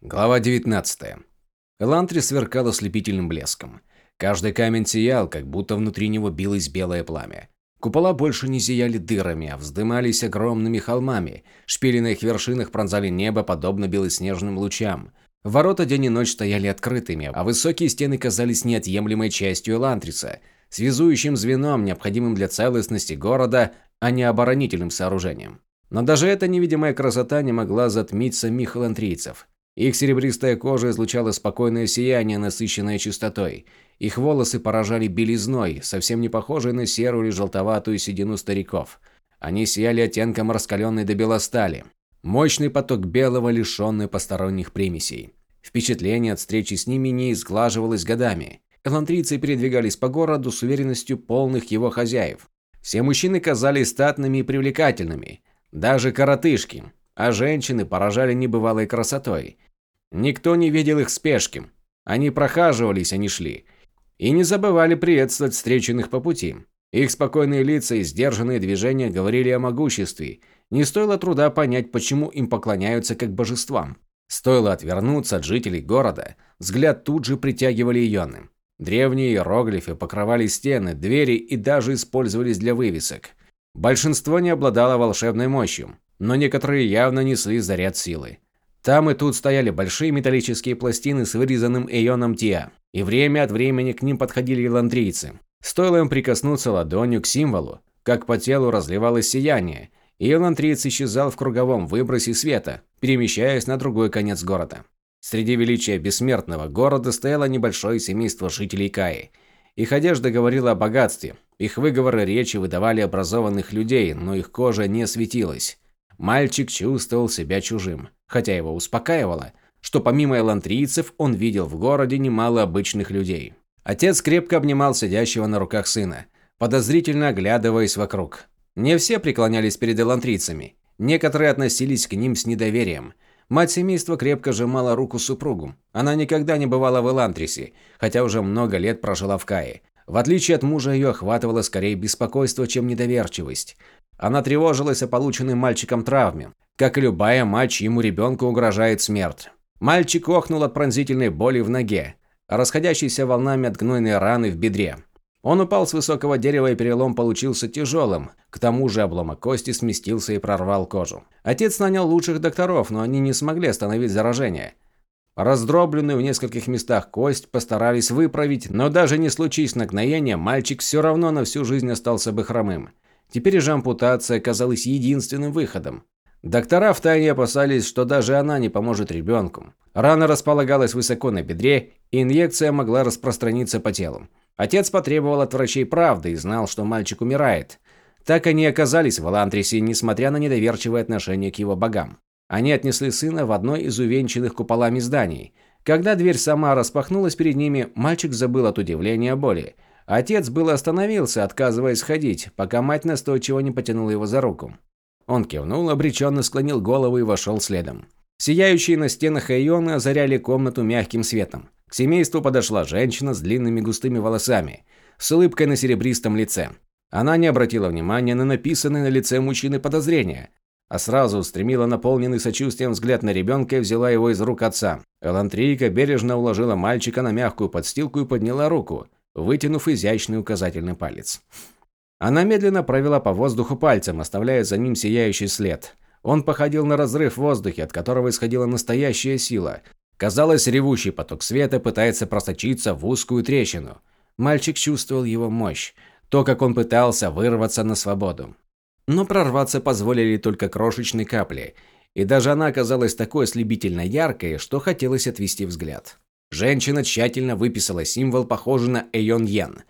Глава 19. Элантри сверкал ослепительным блеском. Каждый камень сиял, как будто внутри него билось белое пламя. Купола больше не зияли дырами, а вздымались огромными холмами. Шпили на их вершинах пронзали небо, подобно белоснежным лучам. Ворота день и ночь стояли открытыми, а высокие стены казались неотъемлемой частью Элантриса, связующим звеном, необходимым для целостности города, а не оборонительным сооружением. Но даже эта невидимая красота не могла затмить самих элантрийцев. Их серебристая кожа излучала спокойное сияние, насыщенное чистотой. Их волосы поражали белизной, совсем не похожей на серую или желтоватую седину стариков. Они сияли оттенком раскаленной до белостали. Мощный поток белого, лишенный посторонних примесей. Впечатление от встречи с ними не изглаживалось годами. Элантрийцы передвигались по городу с уверенностью полных его хозяев. Все мужчины казались статными и привлекательными, даже коротышки, а женщины поражали небывалой красотой. Никто не видел их спешки. Они прохаживались, не шли. И не забывали приветствовать встреченных по пути. Их спокойные лица и сдержанные движения говорили о могуществе. Не стоило труда понять, почему им поклоняются как божествам. Стоило отвернуться от жителей города, взгляд тут же притягивали ионы. Древние иероглифы покрывали стены, двери и даже использовались для вывесок. Большинство не обладало волшебной мощью, но некоторые явно несли заряд силы. Там и тут стояли большие металлические пластины с вырезанным эйоном Тиа, и время от времени к ним подходили ландрийцы. Стоило им прикоснуться ладонью к символу, как по телу разливалось сияние, и лантриец исчезал в круговом выбросе света, перемещаясь на другой конец города. Среди величия бессмертного города стояло небольшое семейство жителей Каи. Их одежда говорила о богатстве, их выговоры речи выдавали образованных людей, но их кожа не светилась. Мальчик чувствовал себя чужим, хотя его успокаивало, что помимо элантрийцев он видел в городе немало обычных людей. Отец крепко обнимал сидящего на руках сына, подозрительно оглядываясь вокруг. Не все преклонялись перед элантрийцами, некоторые относились к ним с недоверием. Мать семейства крепко сжимала руку супругу. Она никогда не бывала в Элантрисе, хотя уже много лет прожила в Кае. В отличие от мужа, ее охватывало скорее беспокойство, чем недоверчивость. Она тревожилась о полученной мальчиком травме. Как и любая мать, ему ребенку угрожает смерть. Мальчик охнул от пронзительной боли в ноге, расходящейся волнами от гнойной раны в бедре. Он упал с высокого дерева, и перелом получился тяжелым. К тому же обломок кости сместился и прорвал кожу. Отец нанял лучших докторов, но они не смогли остановить заражение. Раздробленную в нескольких местах кость постарались выправить, но даже не случись нагноения, мальчик все равно на всю жизнь остался бы хромым. Теперь же ампутация казалась единственным выходом. Доктора втайне опасались, что даже она не поможет ребенку. Рана располагалась высоко на бедре, и инъекция могла распространиться по телу. Отец потребовал от врачей правды и знал, что мальчик умирает. Так они оказались в Элантрисе, несмотря на недоверчивое отношение к его богам. Они отнесли сына в одно из увенчанных куполами зданий. Когда дверь сама распахнулась перед ними, мальчик забыл от удивления боли. Отец было остановился, отказываясь ходить, пока мать настойчиво не потянула его за руку. Он кивнул, обреченно склонил голову и вошел следом. Сияющие на стенах айоны озаряли комнату мягким светом. К семейству подошла женщина с длинными густыми волосами, с улыбкой на серебристом лице. Она не обратила внимания на написанное на лице мужчины подозрения, а сразу устремила наполненный сочувствием взгляд на ребенка и взяла его из рук отца. Элантрийка бережно уложила мальчика на мягкую подстилку и подняла руку, вытянув изящный указательный палец. Она медленно провела по воздуху пальцем, оставляя за ним сияющий след. Он походил на разрыв в воздухе, от которого исходила настоящая сила. Казалось, ревущий поток света пытается просочиться в узкую трещину. Мальчик чувствовал его мощь, то, как он пытался вырваться на свободу. Но прорваться позволили только крошечные капли, и даже она оказалась такой ослепительно яркой, что хотелось отвести взгляд. Женщина тщательно выписала символ, похожий на Эйон Йен,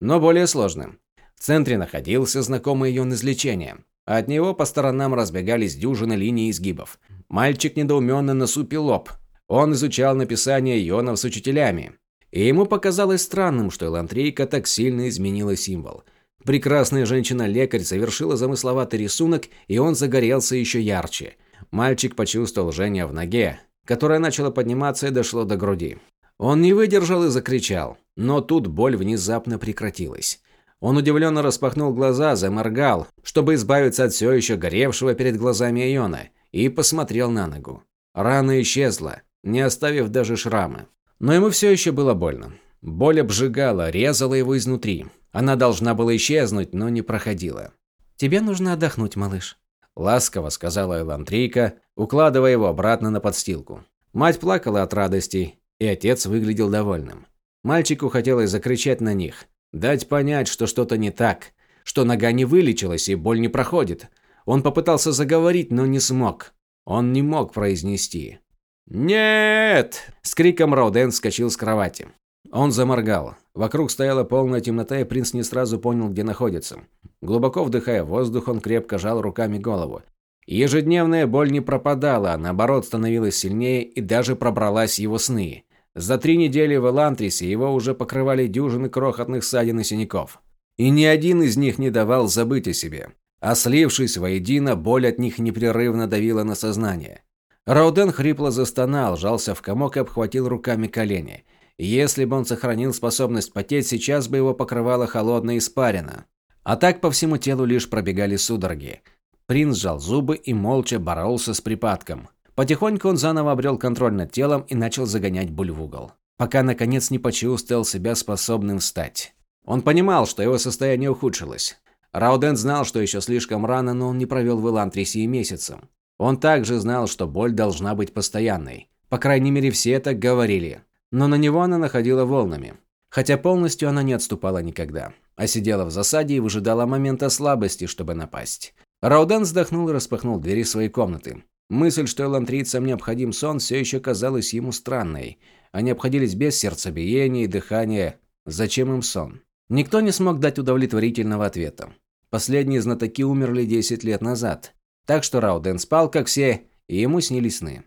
но более сложным. Центре находился знакомый ион излечения. От него по сторонам разбегались дюжины линий изгибов. Мальчик недоуменно насупил лоб. Он изучал написание ионов с учителями. И ему показалось странным, что Элантрейка так сильно изменила символ. Прекрасная женщина-лекарь совершила замысловатый рисунок, и он загорелся еще ярче. Мальчик почувствовал жжение в ноге, которое начало подниматься и дошло до груди. Он не выдержал и закричал, но тут боль внезапно прекратилась. Он удивленно распахнул глаза, заморгал, чтобы избавиться от все еще горевшего перед глазами Иона, и посмотрел на ногу. Рана исчезла, не оставив даже шрама. Но ему все еще было больно. Боль обжигала, резала его изнутри. Она должна была исчезнуть, но не проходила. «Тебе нужно отдохнуть, малыш», – ласково сказала Элантрийка, укладывая его обратно на подстилку. Мать плакала от радости, и отец выглядел довольным. Мальчику хотелось закричать на них, дать понять, что что-то не так, что нога не вылечилась и боль не проходит. Он попытался заговорить, но не смог. Он не мог произнести. «Нет!» – с криком Роуден вскочил с кровати. Он заморгал. Вокруг стояла полная темнота, и принц не сразу понял, где находится. Глубоко вдыхая воздух, он крепко жал руками голову. Ежедневная боль не пропадала, а наоборот становилась сильнее и даже пробралась его сны. За три недели в Элантрисе его уже покрывали дюжины крохотных ссадин и синяков. И ни один из них не давал забыть о себе. А слившись воедино, боль от них непрерывно давила на сознание. Рауден хрипло застонал, жался в комок и обхватил руками колени. Если бы он сохранил способность потеть, сейчас бы его покрывала холодная испарина. А так по всему телу лишь пробегали судороги. Принц сжал зубы и молча боролся с припадком. Потихоньку он заново обрел контроль над телом и начал загонять боль в угол. Пока наконец не почувствовал себя способным встать. Он понимал, что его состояние ухудшилось. Рауден знал, что еще слишком рано, но он не провел в Элантрисе и месяцем. Он также знал, что боль должна быть постоянной. По крайней мере, все так говорили. Но на него она находила волнами. Хотя полностью она не отступала никогда, а сидела в засаде и выжидала момента слабости, чтобы напасть. Рауден вздохнул и распахнул двери своей комнаты. Мысль, что элантрийцам необходим сон, все еще казалась ему странной. Они обходились без сердцебиения и дыхания. Зачем им сон? Никто не смог дать удовлетворительного ответа. Последние знатоки умерли 10 лет назад. Так что Рауден спал, как все, и ему снились сны.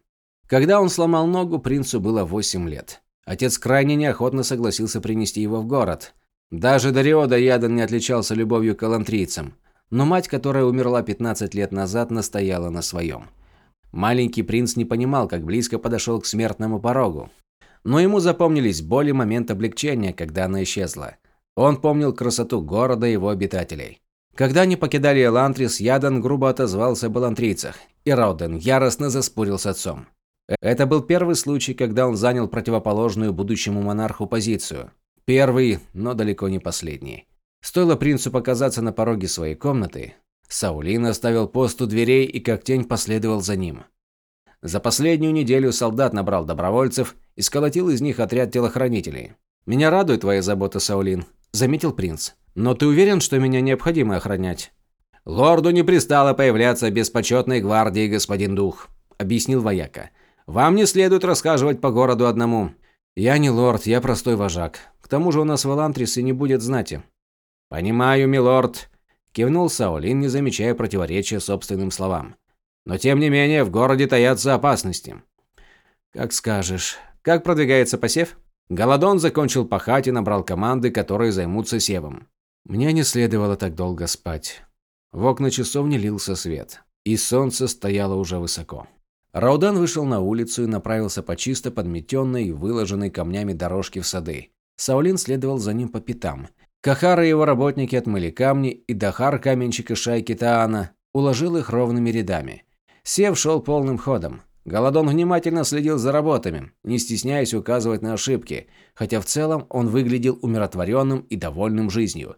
Когда он сломал ногу, принцу было 8 лет. Отец крайне неохотно согласился принести его в город. Даже Дариода Ядан не отличался любовью к алантрийцам. Но мать, которая умерла 15 лет назад, настояла на своем. Маленький принц не понимал, как близко подошел к смертному порогу. Но ему запомнились боли момент облегчения, когда она исчезла. Он помнил красоту города и его обитателей. Когда они покидали Элантрис, Ядан грубо отозвался об элантрийцах, и Рауден яростно заспорил с отцом. Это был первый случай, когда он занял противоположную будущему монарху позицию. Первый, но далеко не последний. Стоило принцу показаться на пороге своей комнаты, Саулин оставил пост у дверей и как тень последовал за ним. За последнюю неделю солдат набрал добровольцев и сколотил из них отряд телохранителей. «Меня радует твоя забота, Саулин», – заметил принц. «Но ты уверен, что меня необходимо охранять?» «Лорду не пристало появляться без почетной гвардии, господин Дух», – объяснил вояка. «Вам не следует расхаживать по городу одному». «Я не лорд, я простой вожак. К тому же у нас в Элантрисе не будет знати». «Понимаю, милорд», Кивнул Саулин, не замечая противоречия собственным словам. Но тем не менее, в городе таятся опасности. Как скажешь. Как продвигается посев? Голодон закончил пахать и набрал команды, которые займутся севом. Мне не следовало так долго спать. В окна часовни лился свет, и солнце стояло уже высоко. Раудан вышел на улицу и направился по чисто подметенной и выложенной камнями дорожке в сады. Саулин следовал за ним по пятам, Кахара и его работники отмыли камни, и Дахар, каменщик и шайки Таана, уложил их ровными рядами. Сев шел полным ходом. Голодон внимательно следил за работами, не стесняясь указывать на ошибки, хотя в целом он выглядел умиротворенным и довольным жизнью.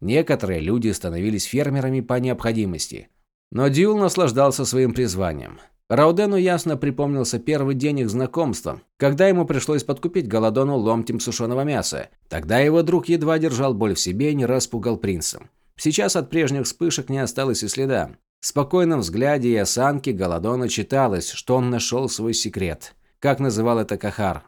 Некоторые люди становились фермерами по необходимости. Но Дюл наслаждался своим призванием. Раудену ясно припомнился первый день их знакомства, когда ему пришлось подкупить Голодону ломтем сушеного мяса. Тогда его друг едва держал боль в себе и не раз пугал принца. Сейчас от прежних вспышек не осталось и следа. В спокойном взгляде и осанке Голодона читалось, что он нашел свой секрет. Как называл это Кахар.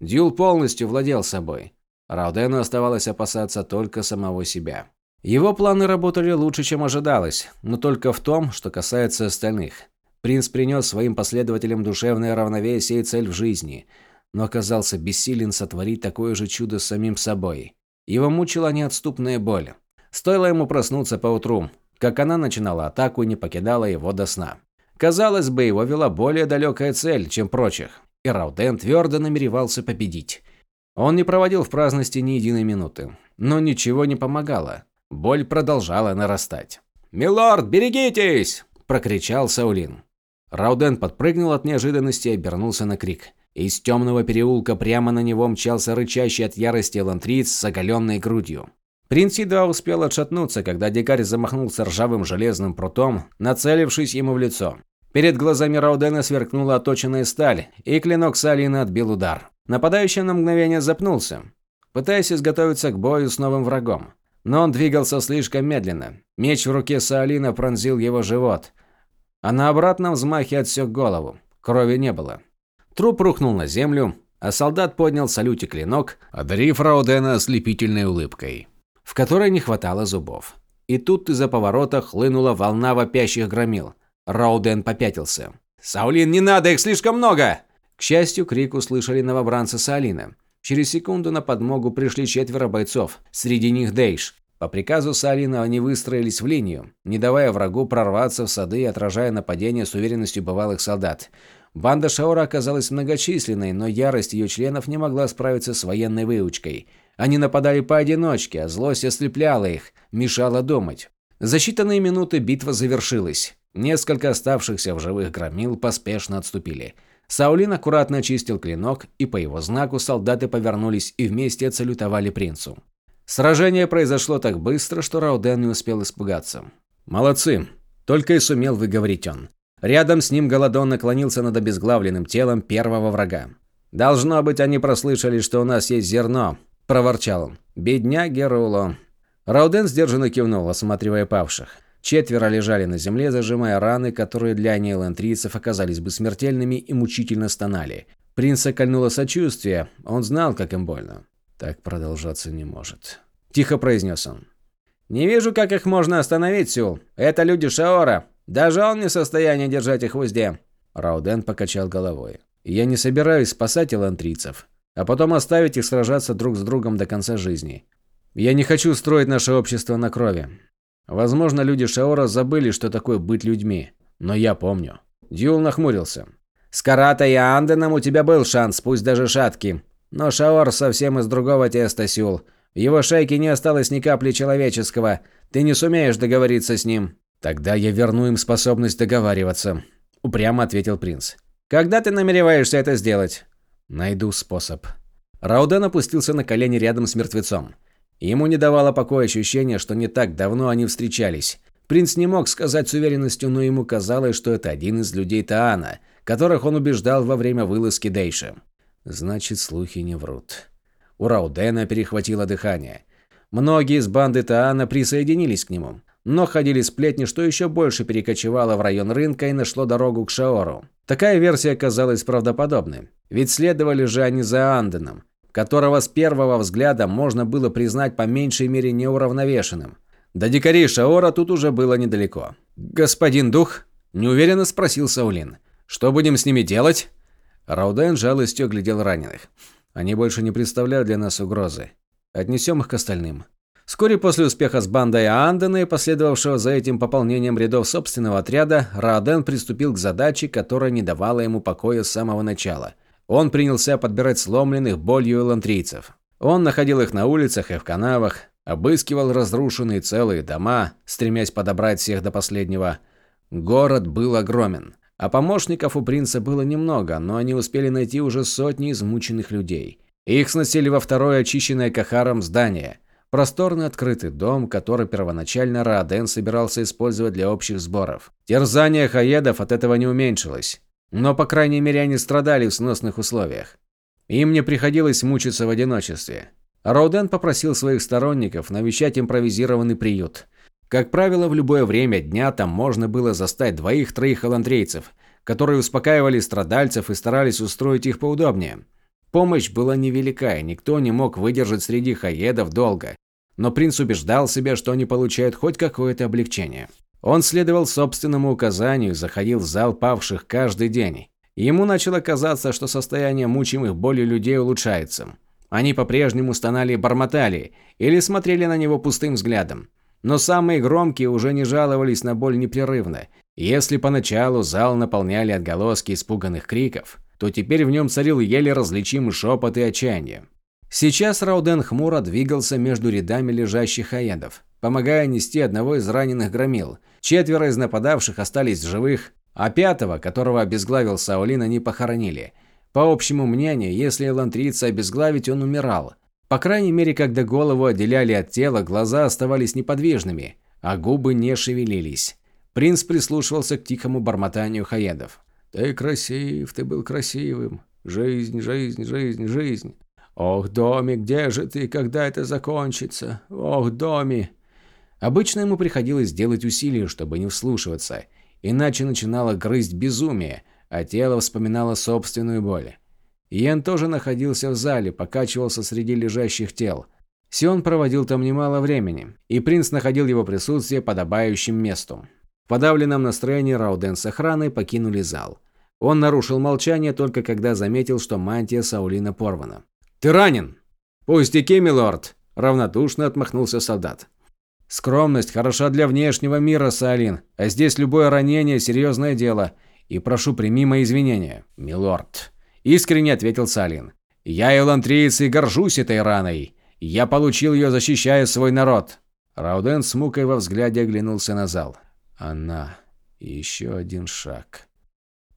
Дюл полностью владел собой. Раудену оставалось опасаться только самого себя. Его планы работали лучше, чем ожидалось, но только в том, что касается остальных. Принц принес своим последователям душевное равновесие и цель в жизни, но оказался бессилен сотворить такое же чудо с самим собой. Его мучила неотступная боль. Стоило ему проснуться поутру, как она начинала атаку и не покидала его до сна. Казалось бы, его вела более далекая цель, чем прочих, и Рауден твердо намеревался победить. Он не проводил в праздности ни единой минуты, но ничего не помогало. Боль продолжала нарастать. «Милорд, берегитесь!» – прокричал Саулин. Рауден подпрыгнул от неожиданности и обернулся на крик. Из темного переулка прямо на него мчался рычащий от ярости лантриц с оголенной грудью. Принц едва успел отшатнуться, когда дикарь замахнулся ржавым железным прутом, нацелившись ему в лицо. Перед глазами Раудена сверкнула оточенная сталь, и клинок Салина отбил удар. Нападающий на мгновение запнулся, пытаясь изготовиться к бою с новым врагом. Но он двигался слишком медленно. Меч в руке Саалина пронзил его живот, а на обратном взмахе отсек голову. Крови не было. Труп рухнул на землю, а солдат поднял салюте клинок, одарив Раудена ослепительной улыбкой, в которой не хватало зубов. И тут из-за поворота хлынула волна вопящих громил. Рауден попятился. «Саулин, не надо, их слишком много!» К счастью, крик услышали новобранцы Саалина. Через секунду на подмогу пришли четверо бойцов, среди них Дейш. По приказу Салина они выстроились в линию, не давая врагу прорваться в сады и отражая нападение с уверенностью бывалых солдат. Банда Шаора оказалась многочисленной, но ярость ее членов не могла справиться с военной выучкой. Они нападали поодиночке, а злость ослепляла их, мешала думать. За считанные минуты битва завершилась. Несколько оставшихся в живых громил поспешно отступили. Саулин аккуратно очистил клинок, и по его знаку солдаты повернулись и вместе отсалютовали принцу. Сражение произошло так быстро, что Рауден не успел испугаться. «Молодцы!» – только и сумел выговорить он. Рядом с ним Голодон наклонился над обезглавленным телом первого врага. «Должно быть, они прослышали, что у нас есть зерно», – проворчал он. «Бедняги Руло». Рауден сдержанно кивнул, осматривая павших. Четверо лежали на земле, зажимая раны, которые для нейлантрийцев оказались бы смертельными и мучительно стонали. Принца кольнуло сочувствие, он знал, как им больно. Так продолжаться не может. Тихо произнес он. «Не вижу, как их можно остановить, Сюл. Это люди Шаора. Даже он не в состоянии держать их в узде». Рауден покачал головой. «Я не собираюсь спасать элантрийцев, а потом оставить их сражаться друг с другом до конца жизни. Я не хочу строить наше общество на крови. Возможно, люди Шаора забыли, что такое быть людьми. Но я помню. Дюл нахмурился. «С Карата и Анденом у тебя был шанс, пусть даже шаткий. Но Шаор совсем из другого теста, Сюл. В его шейке не осталось ни капли человеческого. Ты не сумеешь договориться с ним». «Тогда я верну им способность договариваться», – упрямо ответил принц. «Когда ты намереваешься это сделать?» «Найду способ». Рауден опустился на колени рядом с мертвецом. Ему не давало покоя ощущение, что не так давно они встречались. Принц не мог сказать с уверенностью, но ему казалось, что это один из людей Таана, которых он убеждал во время вылазки Дейша. Значит, слухи не врут. У Раудена перехватило дыхание. Многие из банды Таана присоединились к нему. Но ходили сплетни, что еще больше перекочевало в район рынка и нашло дорогу к Шаору. Такая версия казалась правдоподобной. Ведь следовали же они за Анденом, которого с первого взгляда можно было признать по меньшей мере неуравновешенным. До дикарей Шаора тут уже было недалеко. «Господин Дух?» – неуверенно спросил Саулин. «Что будем с ними делать?» Рауден жалостью глядел раненых. «Они больше не представляют для нас угрозы. Отнесем их к остальным». Вскоре после успеха с бандой Аандена и последовавшего за этим пополнением рядов собственного отряда, Рауден приступил к задаче, которая не давала ему покоя с самого начала – он принялся подбирать сломленных болью элантрийцев. Он находил их на улицах и в канавах, обыскивал разрушенные целые дома, стремясь подобрать всех до последнего. Город был огромен, а помощников у принца было немного, но они успели найти уже сотни измученных людей. Их сносили во второе очищенное Кахаром здание. Просторный открытый дом, который первоначально Рааден собирался использовать для общих сборов. Терзание хаедов от этого не уменьшилось. Но, по крайней мере, они страдали в сносных условиях. Им не приходилось мучиться в одиночестве. Роуден попросил своих сторонников навещать импровизированный приют. Как правило, в любое время дня там можно было застать двоих-троих холандрейцев, которые успокаивали страдальцев и старались устроить их поудобнее. Помощь была невелика, и никто не мог выдержать среди хаедов долго. Но принц убеждал себя, что они получают хоть какое-то облегчение. Он следовал собственному указанию и заходил в зал павших каждый день. Ему начало казаться, что состояние мучимых болью людей улучшается. Они по-прежнему стонали и бормотали, или смотрели на него пустым взглядом. Но самые громкие уже не жаловались на боль непрерывно. Если поначалу зал наполняли отголоски испуганных криков, то теперь в нем царил еле различимый шепот и отчаяние. Сейчас Рауден хмуро двигался между рядами лежащих аедов, помогая нести одного из раненых громил. Четверо из нападавших остались в живых, а пятого, которого обезглавил Саулин, они похоронили. По общему мнению, если элантрийца обезглавить, он умирал. По крайней мере, когда голову отделяли от тела, глаза оставались неподвижными, а губы не шевелились. Принц прислушивался к тихому бормотанию хаедов. «Ты красив, ты был красивым. Жизнь, жизнь, жизнь, жизнь. Ох, Доми, где же ты, когда это закончится? Ох, Доми!» Обычно ему приходилось делать усилия, чтобы не вслушиваться, иначе начинало грызть безумие, а тело вспоминало собственную боль. Иен тоже находился в зале, покачивался среди лежащих тел. Сион проводил там немало времени, и принц находил его присутствие подобающим месту. В подавленном настроении Рауден с охраной покинули зал. Он нарушил молчание только когда заметил, что мантия Саулина порвана. «Ты ранен!» «Пустяки, милорд!» – равнодушно отмахнулся солдат. «Скромность хороша для внешнего мира, Саулин, а здесь любое ранение – серьезное дело. И прошу, прими мои извинения, милорд», – искренне ответил Салин. «Я элантриец и горжусь этой раной. Я получил ее, защищая свой народ». Рауден с мукой во взгляде оглянулся на зал. «Она. Еще один шаг».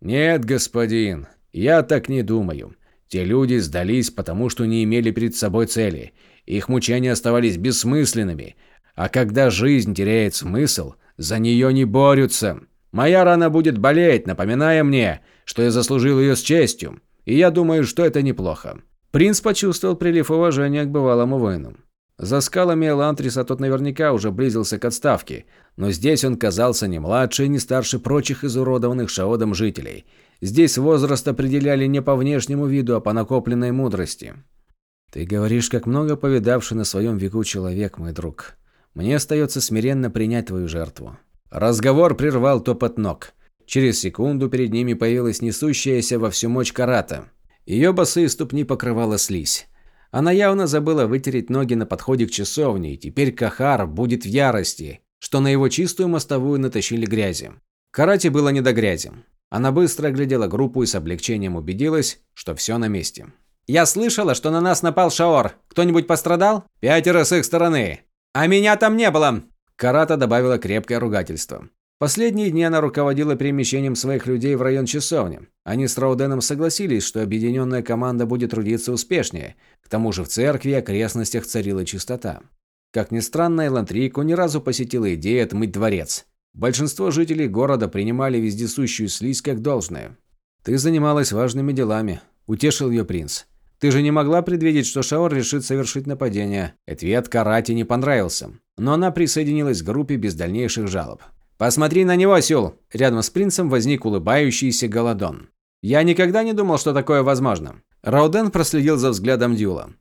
«Нет, господин, я так не думаю. Те люди сдались, потому что не имели перед собой цели. Их мучения оставались бессмысленными. А когда жизнь теряет смысл, за нее не борются. Моя рана будет болеть, напоминая мне, что я заслужил ее с честью. И я думаю, что это неплохо». Принц почувствовал прилив уважения к бывалому воину. За скалами Элантриса тот наверняка уже близился к отставке, но здесь он казался не младше и не старше прочих изуродованных Шаодом жителей. Здесь возраст определяли не по внешнему виду, а по накопленной мудрости. «Ты говоришь, как много повидавший на своем веку человек, мой друг. Мне остается смиренно принять твою жертву». Разговор прервал топот ног. Через секунду перед ними появилась несущаяся во всю мощь карата. Ее босые ступни покрывала слизь. Она явно забыла вытереть ноги на подходе к часовне, и теперь Кахар будет в ярости, что на его чистую мостовую натащили грязи. Карате было не до грязи. Она быстро оглядела группу и с облегчением убедилась, что все на месте. «Я слышала, что на нас напал Шаор. Кто-нибудь пострадал?» «Пятеро с их стороны. А меня там не было!» Карата добавила крепкое ругательство. Последние дни она руководила перемещением своих людей в район часовни. Они с Рауденом согласились, что объединенная команда будет трудиться успешнее. К тому же в церкви и окрестностях царила чистота. Как ни странно, Элантрику ни разу посетила идея отмыть дворец. Большинство жителей города принимали вездесущую слизь как должное. «Ты занималась важными делами», – утешил ее принц. «Ты же не могла предвидеть, что Шаор решит совершить нападение». Ответ Карате не понравился, но она присоединилась к группе без дальнейших жалоб. «Посмотри на него, Сюл!» Рядом с принцем возник улыбающийся Голодон. «Я никогда не думал, что такое возможно». Рауден проследил за взглядом Дюла.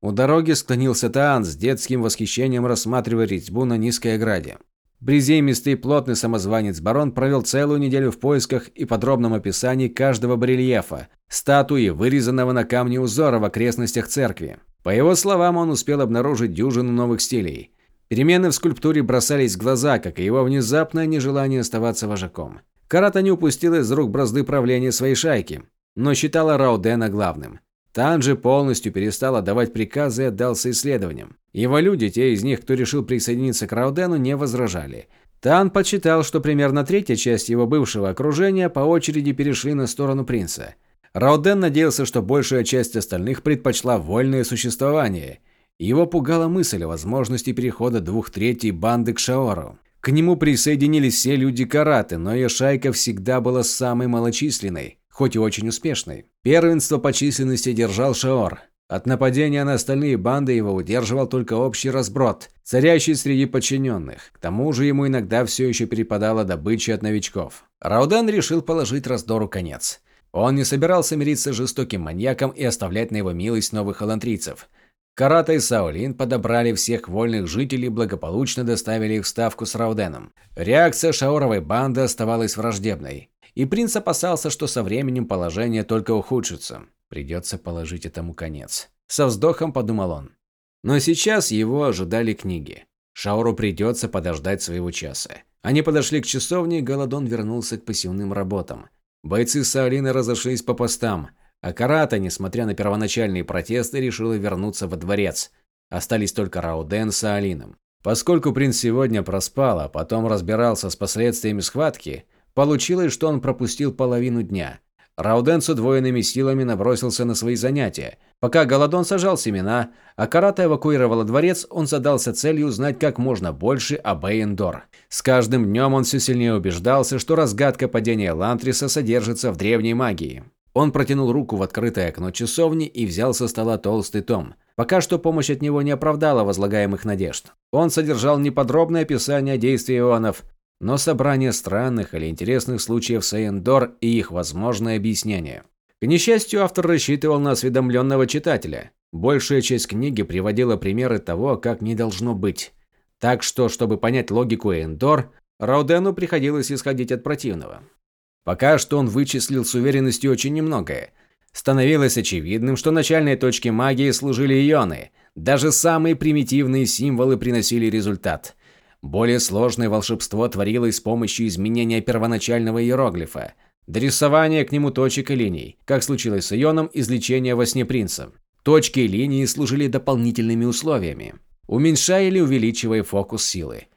У дороги склонился Таан с детским восхищением рассматривая резьбу на низкой ограде. Приземистый плотный самозванец-барон провел целую неделю в поисках и подробном описании каждого барельефа, статуи, вырезанного на камне узора в окрестностях церкви. По его словам, он успел обнаружить дюжину новых стилей. Перемены в скульптуре бросались в глаза, как и его внезапное нежелание оставаться вожаком. Карата не упустил из рук бразды правления своей шайки, но считала Раудена главным. Тан же полностью перестал отдавать приказы и отдался исследованиям. Его люди, те из них, кто решил присоединиться к Раудену, не возражали. Тан подсчитал, что примерно третья часть его бывшего окружения по очереди перешли на сторону принца. Рауден надеялся, что большая часть остальных предпочла вольное существование – его пугала мысль о возможности перехода двух третей банды к Шаору. К нему присоединились все люди Караты, но ее шайка всегда была самой малочисленной, хоть и очень успешной. Первенство по численности держал Шаор. От нападения на остальные банды его удерживал только общий разброд, царящий среди подчиненных. К тому же ему иногда все еще перепадала добыча от новичков. Рауден решил положить раздору конец. Он не собирался мириться с жестоким маньяком и оставлять на его милость новых алантрийцев – Карата и Саулин подобрали всех вольных жителей и благополучно доставили их в ставку с Рауденом. Реакция шаоровой банды оставалась враждебной. И принц опасался, что со временем положение только ухудшится. Придется положить этому конец. Со вздохом подумал он. Но сейчас его ожидали книги. Шаору придется подождать своего часа. Они подошли к часовне, и Голодон вернулся к пассивным работам. Бойцы Саолина разошлись по постам – а Карата, несмотря на первоначальные протесты, решила вернуться во дворец. Остались только Рауден с Алином. Поскольку принц сегодня проспал, а потом разбирался с последствиями схватки, получилось, что он пропустил половину дня. Рауден с удвоенными силами набросился на свои занятия. Пока Голодон сажал семена, а Карата эвакуировала дворец, он задался целью узнать как можно больше об Эйндор. С каждым днем он все сильнее убеждался, что разгадка падения Лантриса содержится в древней магии. Он протянул руку в открытое окно часовни и взял со стола толстый том. Пока что помощь от него не оправдала возлагаемых надежд. Он содержал неподробное описание действий ионов, но собрание странных или интересных случаев Сейндор и их возможное объяснение. К несчастью, автор рассчитывал на осведомленного читателя. Большая часть книги приводила примеры того, как не должно быть. Так что, чтобы понять логику Эндор, Раудену приходилось исходить от противного. Пока что он вычислил с уверенностью очень немногое. Становилось очевидным, что начальной точкой магии служили ионы. Даже самые примитивные символы приносили результат – более сложное волшебство творилось с помощью изменения первоначального иероглифа, дорисования к нему точек и линий, как случилось с ионом излечения во сне принца. Точки и линии служили дополнительными условиями, уменьшая или увеличивая фокус силы.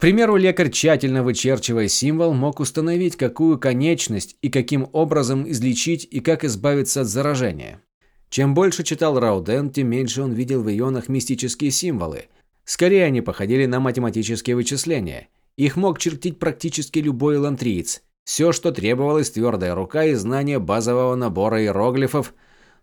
Примеру, лекарь, тщательно вычерчивая символ, мог установить, какую конечность и каким образом излечить и как избавиться от заражения. Чем больше читал Рауден, тем меньше он видел в ионах мистические символы – Скорее, они походили на математические вычисления. Их мог чертить практически любой лантриец. Все, что требовалось, твердая рука и знание базового набора иероглифов.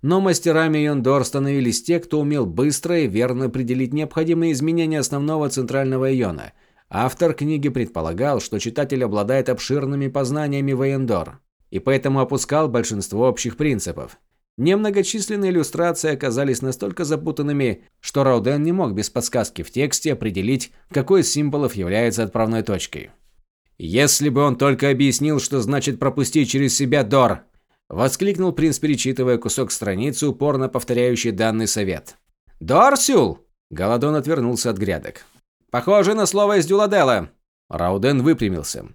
Но мастерами Йондор становились те, кто умел быстро и верно определить необходимые изменения основного центрального иона. Автор книги предполагал, что читатель обладает обширными познаниями в Йондор, и поэтому опускал большинство общих принципов. Немногочисленные иллюстрации оказались настолько запутанными, что Рауден не мог без подсказки в тексте определить, какой из символов является отправной точкой. «Если бы он только объяснил, что значит пропустить через себя Дор!» – воскликнул принц, перечитывая кусок страницы, упорно повторяющий данный совет. «Дорсюл!» – Галадон отвернулся от грядок. «Похоже на слово из Дюладела!» Рауден выпрямился.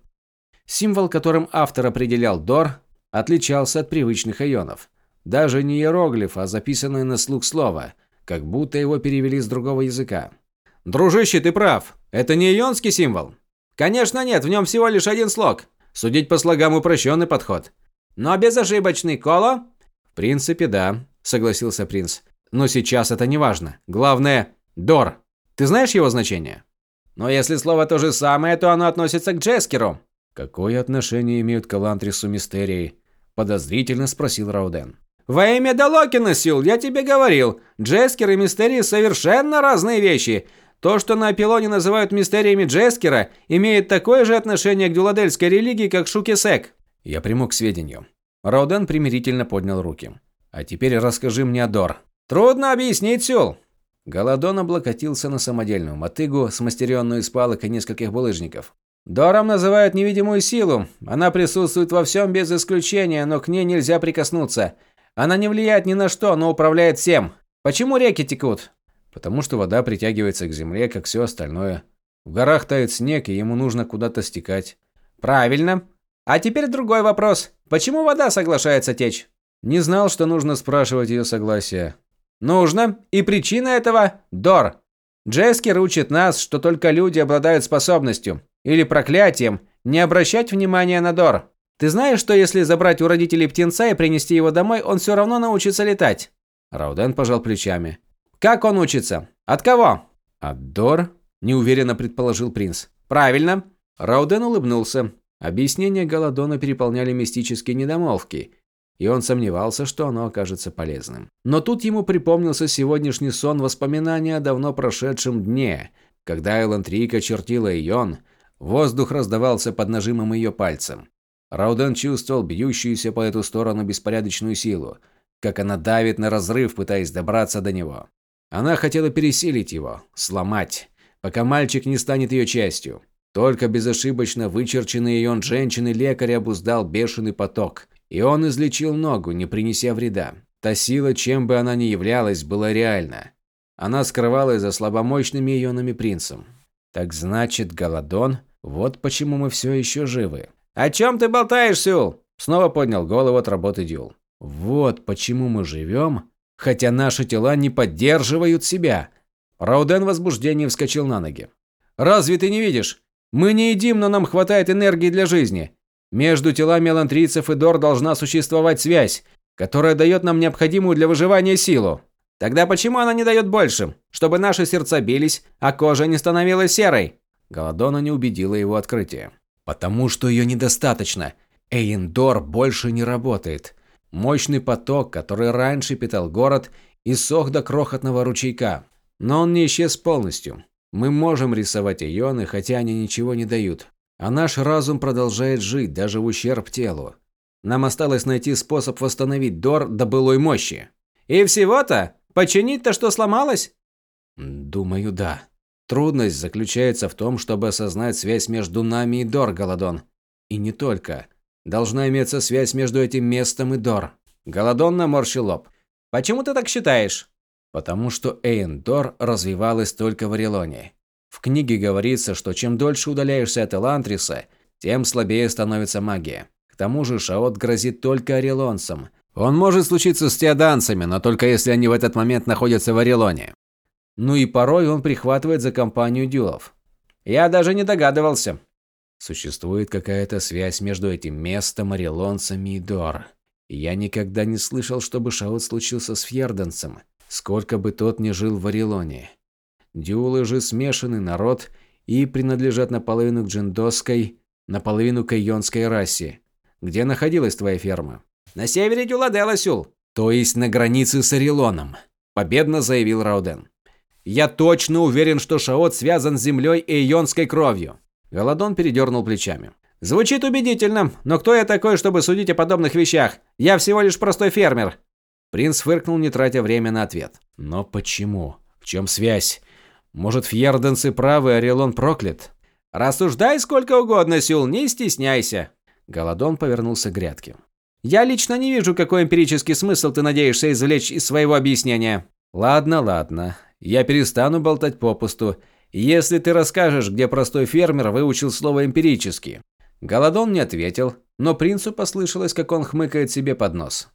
Символ, которым автор определял Дор, отличался от привычных ионов. Даже не иероглиф, а записанное на слух слово, как будто его перевели с другого языка. «Дружище, ты прав. Это не ионский символ?» «Конечно нет, в нем всего лишь один слог. Судить по слогам упрощенный подход». «Но безошибочный, Коло?» «В принципе, да», – согласился принц. «Но сейчас это не важно. Главное – Дор. Ты знаешь его значение?» «Но если слово то же самое, то оно относится к Джескеру». «Какое отношение имеют к Элантрису мистерии?» – подозрительно спросил Рауден. «Во имя Далокина, Сил, я тебе говорил, Джескер и Мистерии совершенно разные вещи. То, что на Апилоне называют мистериями Джескера, имеет такое же отношение к дюладельской религии, как Шукисек». Я приму к сведению. Рауден примирительно поднял руки. «А теперь расскажи мне о Дор». «Трудно объяснить, Сюл». Голодон облокотился на самодельную мотыгу, смастеренную из палок и нескольких булыжников. Дором называют невидимую силу. Она присутствует во всем без исключения, но к ней нельзя прикоснуться. Она не влияет ни на что, но управляет всем. Почему реки текут? Потому что вода притягивается к земле, как все остальное. В горах тает снег, и ему нужно куда-то стекать. Правильно. А теперь другой вопрос. Почему вода соглашается течь? Не знал, что нужно спрашивать ее согласие. Нужно. И причина этого – Дор. Джескер учит нас, что только люди обладают способностью, или проклятием, не обращать внимания на Дор. Ты знаешь, что если забрать у родителей птенца и принести его домой, он все равно научится летать?» Рауден пожал плечами. «Как он учится? От кого?» «От Дор», – неуверенно предположил принц. «Правильно». Рауден улыбнулся. Объяснения Галадона переполняли мистические недомолвки, и он сомневался, что оно окажется полезным. Но тут ему припомнился сегодняшний сон воспоминания о давно прошедшем дне, когда Элантрика чертила Ион, воздух раздавался под нажимом ее пальцем. Рауден чувствовал бьющуюся по эту сторону беспорядочную силу, как она давит на разрыв, пытаясь добраться до него. Она хотела пересилить его, сломать, пока мальчик не станет ее частью. Только безошибочно вычерченный ее женщины лекарь обуздал бешеный поток, и он излечил ногу, не принеся вреда. Та сила, чем бы она ни являлась, была реальна. Она скрывалась за слабомощными ионами принцем. Так значит, Голодон, вот почему мы все еще живы. «О чем ты болтаешь, Сюл?» Снова поднял голову от работы Дюл. «Вот почему мы живем, хотя наши тела не поддерживают себя». Рауден в возбуждении вскочил на ноги. «Разве ты не видишь? Мы не едим, но нам хватает энергии для жизни. Между телами элантрийцев и Дор должна существовать связь, которая дает нам необходимую для выживания силу. Тогда почему она не дает больше? Чтобы наши сердца бились, а кожа не становилась серой? Голодона не убедила его открытие. Потому что ее недостаточно. Эйндор больше не работает. Мощный поток, который раньше питал город, иссох до крохотного ручейка. Но он не исчез полностью. Мы можем рисовать ионы, хотя они ничего не дают. А наш разум продолжает жить, даже в ущерб телу. Нам осталось найти способ восстановить Дор до былой мощи. И всего-то? Починить-то что сломалось? Думаю, да. Трудность заключается в том, чтобы осознать связь между нами и Дор, Голодон. И не только. Должна иметься связь между этим местом и Дор. Голодон наморщил лоб. Почему ты так считаешь? Потому что Эйндор развивалась только в Орелоне. В книге говорится, что чем дольше удаляешься от Элантриса, тем слабее становится магия. К тому же Шаот грозит только орелонцам – он может случиться с теоданцами, но только если они в этот момент находятся в Орелоне. Ну и порой он прихватывает за компанию дюлов. Я даже не догадывался. Существует какая-то связь между этим местом, орелонцами и Дор. Я никогда не слышал, чтобы Шаут случился с Фьерденцем, сколько бы тот ни жил в Орелоне. Дюлы же смешанный народ и принадлежат наполовину к джиндосской, наполовину к айонской расе. Где находилась твоя ферма? На севере Дюладела, Сюл. То есть на границе с Орелоном, победно заявил Рауден. Я точно уверен, что Шаот связан с землей и ионской кровью. Голодон передернул плечами. Звучит убедительно, но кто я такой, чтобы судить о подобных вещах? Я всего лишь простой фермер. Принц фыркнул, не тратя время на ответ. Но почему? В чем связь? Может, фьерденцы правы, Орелон проклят? Рассуждай сколько угодно, Сюл, не стесняйся. Голодон повернулся к грядке. Я лично не вижу, какой эмпирический смысл ты надеешься извлечь из своего объяснения. Ладно, ладно. Я перестану болтать попусту, если ты расскажешь, где простой фермер выучил слово эмпирически. Голодон не ответил, но принцу послышалось, как он хмыкает себе под нос.